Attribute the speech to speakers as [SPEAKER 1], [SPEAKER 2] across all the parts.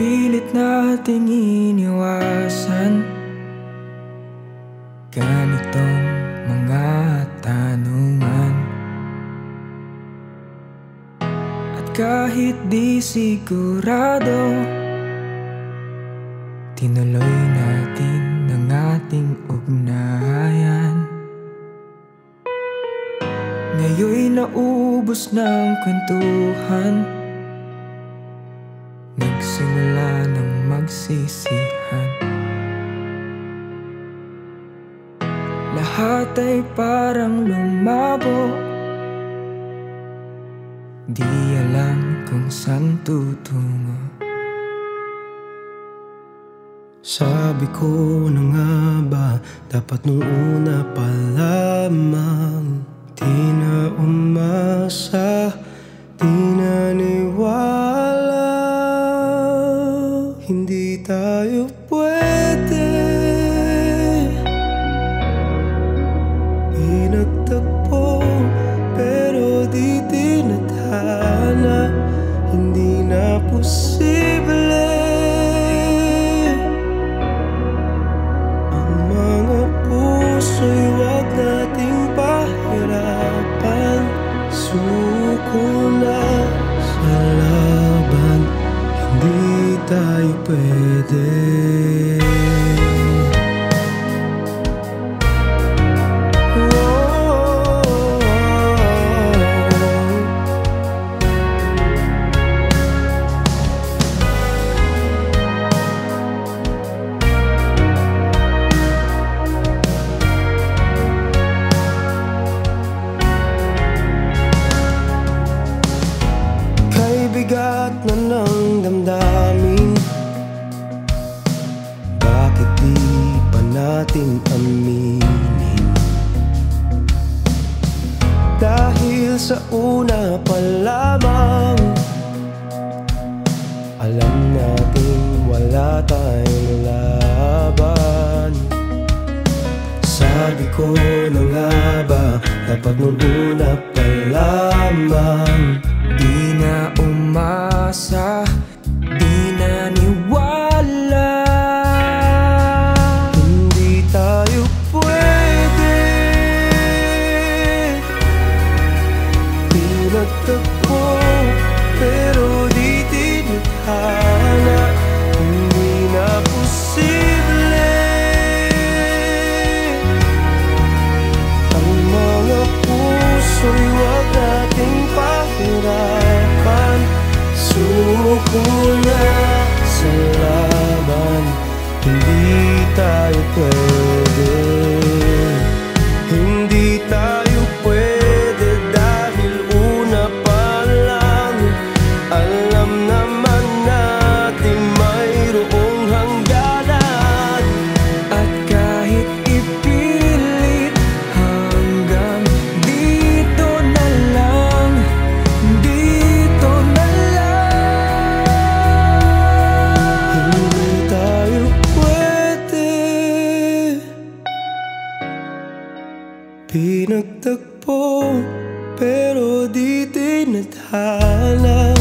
[SPEAKER 1] pilit nating iniwasan Ganitong mga tanungan. At kahit di sigurado Tinuloy natin ang ating ugnayan. Ngayon'y naubos ng kwentuhan Nagsimula ng magsisihan Lahat ay parang lumabo. Di alam kung saan tutungo.
[SPEAKER 2] Sabi ko na nga ba Dapat nung una pa lamang Di na umasa Di É possível. Aminin Dahil sa una pa lamang Alam natin wala tayong laban. Sabi ko na nga ba Dapat nung una pa lamang
[SPEAKER 1] Di na umasa,
[SPEAKER 2] Pinagtagpo pero di tinadhana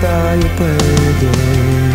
[SPEAKER 2] tayo pwede